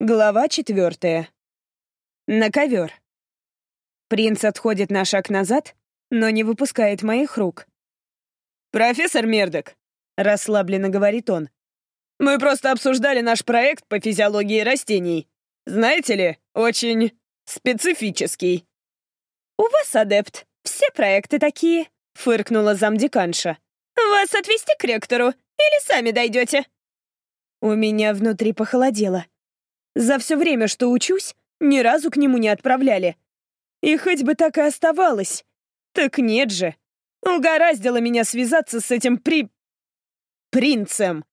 Глава четвертая. На ковер. Принц отходит на шаг назад, но не выпускает моих рук. «Профессор Мердок», — расслабленно говорит он, «мы просто обсуждали наш проект по физиологии растений. Знаете ли, очень специфический». «У вас, адепт, все проекты такие», — фыркнула замдеканша. «Вас отвезти к ректору или сами дойдете?» У меня внутри похолодело. За все время, что учусь, ни разу к нему не отправляли. И хоть бы так и оставалось. Так нет же. Угораздило меня связаться с этим при... принцем.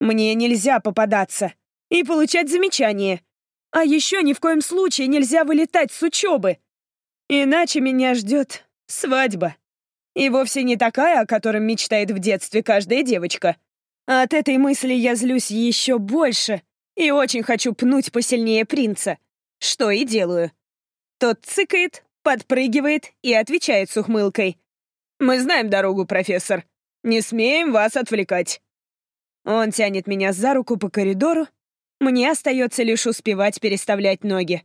Мне нельзя попадаться и получать замечания. А еще ни в коем случае нельзя вылетать с учебы. Иначе меня ждет свадьба. И вовсе не такая, о которой мечтает в детстве каждая девочка. От этой мысли я злюсь еще больше и очень хочу пнуть посильнее принца, что и делаю. Тот цыкает, подпрыгивает и отвечает с ухмылкой. «Мы знаем дорогу, профессор. Не смеем вас отвлекать». Он тянет меня за руку по коридору. Мне остается лишь успевать переставлять ноги.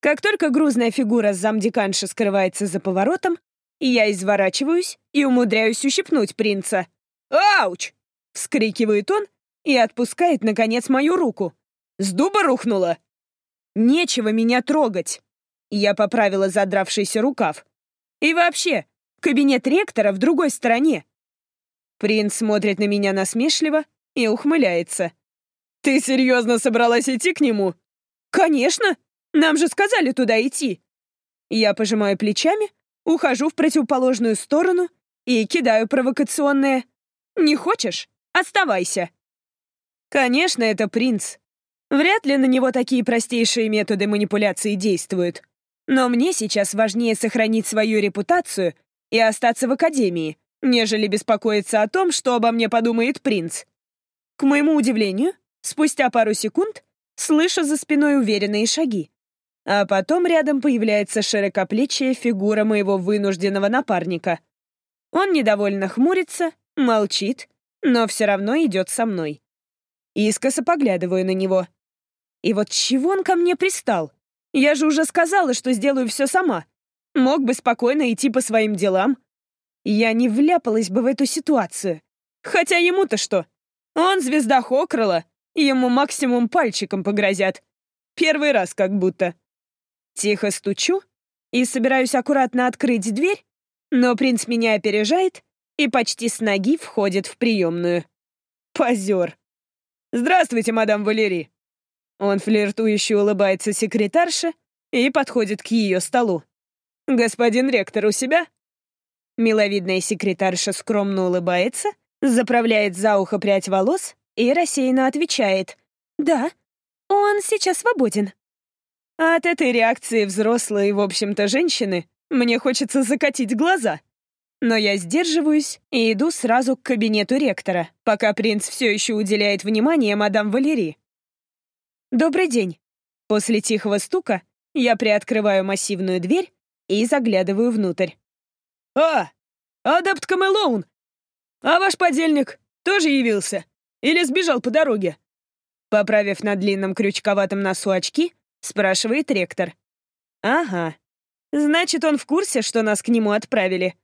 Как только грузная фигура замдеканши скрывается за поворотом, я изворачиваюсь и умудряюсь ущипнуть принца. «Ауч!» — вскрикивает он и отпускает, наконец, мою руку. «С дуба рухнула?» «Нечего меня трогать!» Я поправила задравшийся рукав. «И вообще, кабинет ректора в другой стороне!» Принц смотрит на меня насмешливо и ухмыляется. «Ты серьезно собралась идти к нему?» «Конечно! Нам же сказали туда идти!» Я пожимаю плечами, ухожу в противоположную сторону и кидаю провокационное. «Не хочешь? Оставайся!» Конечно, это принц. Вряд ли на него такие простейшие методы манипуляции действуют. Но мне сейчас важнее сохранить свою репутацию и остаться в академии, нежели беспокоиться о том, что обо мне подумает принц. К моему удивлению, спустя пару секунд слышу за спиной уверенные шаги. А потом рядом появляется широкоплечья фигура моего вынужденного напарника. Он недовольно хмурится, молчит, но все равно идет со мной. Искоса поглядываю на него. И вот чего он ко мне пристал? Я же уже сказала, что сделаю все сама. Мог бы спокойно идти по своим делам. Я не вляпалась бы в эту ситуацию. Хотя ему-то что? Он звезда Хокрыла, ему максимум пальчиком погрозят. Первый раз как будто. Тихо стучу и собираюсь аккуратно открыть дверь, но принц меня опережает и почти с ноги входит в приемную. Позер. «Здравствуйте, мадам Валери!» Он флиртующе улыбается секретарше и подходит к ее столу. «Господин ректор у себя?» Миловидная секретарша скромно улыбается, заправляет за ухо прядь волос и рассеянно отвечает. «Да, он сейчас свободен». От этой реакции взрослой, в общем-то, женщины мне хочется закатить глаза. Но я сдерживаюсь и иду сразу к кабинету ректора, пока принц все еще уделяет внимание мадам Валерии. «Добрый день». После тихого стука я приоткрываю массивную дверь и заглядываю внутрь. «А, адепт Камелоун! А ваш подельник тоже явился? Или сбежал по дороге?» Поправив на длинном крючковатом носу очки, спрашивает ректор. «Ага. Значит, он в курсе, что нас к нему отправили.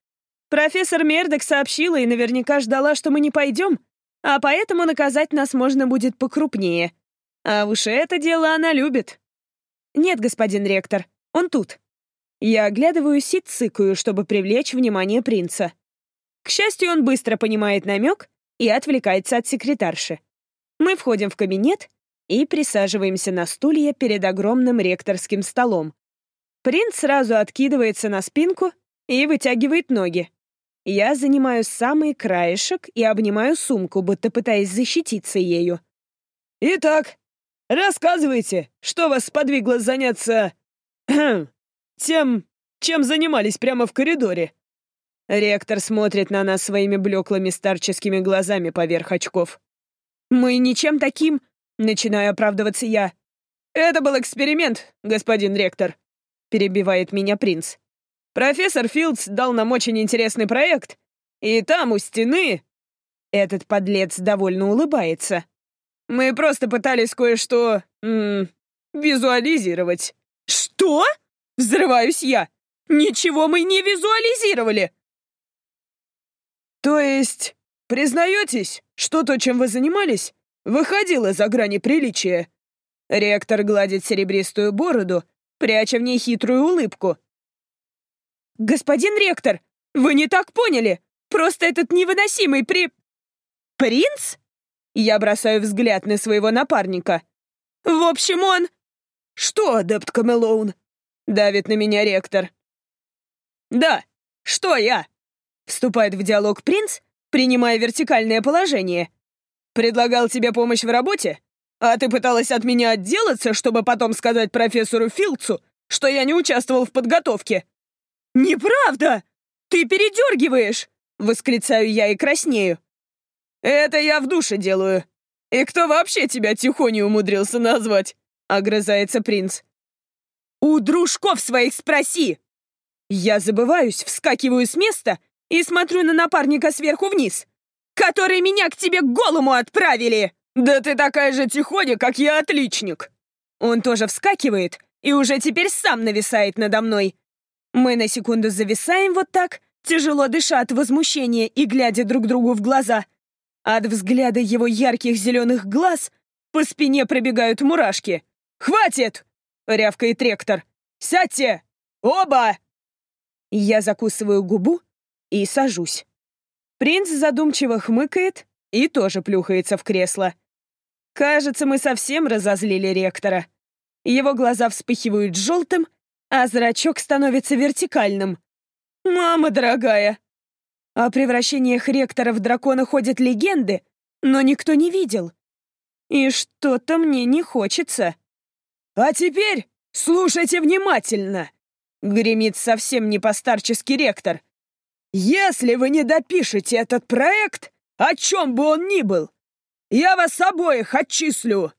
Профессор Мердок сообщила и наверняка ждала, что мы не пойдем, а поэтому наказать нас можно будет покрупнее. А уж это дело она любит. Нет, господин ректор, он тут. Я оглядываюсь и цыкаю, чтобы привлечь внимание принца. К счастью, он быстро понимает намек и отвлекается от секретарши. Мы входим в кабинет и присаживаемся на стулья перед огромным ректорским столом. Принц сразу откидывается на спинку и вытягивает ноги. Я занимаю самый краешек и обнимаю сумку, будто пытаясь защититься ею. «Итак, рассказывайте, что вас подвигло заняться... тем, чем занимались прямо в коридоре?» Ректор смотрит на нас своими блеклыми старческими глазами поверх очков. «Мы ничем таким...» — начинаю оправдываться я. «Это был эксперимент, господин ректор», — перебивает меня принц. Профессор Филдс дал нам очень интересный проект, и там, у стены...» Этот подлец довольно улыбается. Мы просто пытались кое-что... визуализировать». «Что?» — взрываюсь я. «Ничего мы не визуализировали!» «То есть, признаетесь, что то, чем вы занимались, выходило за грани приличия?» Ректор гладит серебристую бороду, пряча в ней хитрую улыбку. «Господин ректор, вы не так поняли! Просто этот невыносимый при... Принц? Я бросаю взгляд на своего напарника. В общем, он... Что, адепт Камелоун? Давит на меня ректор. Да, что я? Вступает в диалог принц, принимая вертикальное положение. Предлагал тебе помощь в работе? А ты пыталась от меня отделаться, чтобы потом сказать профессору Филдсу, что я не участвовал в подготовке. «Неправда! Ты передергиваешь!» — восклицаю я и краснею. «Это я в душе делаю. И кто вообще тебя тихоней умудрился назвать?» — огрызается принц. «У дружков своих спроси!» Я забываюсь, вскакиваю с места и смотрю на напарника сверху вниз. «Которые меня к тебе голому отправили!» «Да ты такая же тихоня, как я отличник!» Он тоже вскакивает и уже теперь сам нависает надо мной. Мы на секунду зависаем вот так, тяжело дыша от возмущения и глядя друг другу в глаза. От взгляда его ярких зеленых глаз по спине пробегают мурашки. «Хватит!» — рявкает ректор. «Сядьте! Оба!» Я закусываю губу и сажусь. Принц задумчиво хмыкает и тоже плюхается в кресло. Кажется, мы совсем разозлили ректора. Его глаза вспыхивают желтым, а зрачок становится вертикальным. «Мама дорогая!» О превращениях ректора в дракона ходят легенды, но никто не видел. И что-то мне не хочется. «А теперь слушайте внимательно!» — гремит совсем не постарческий ректор. «Если вы не допишете этот проект, о чем бы он ни был, я вас обоих отчислю!»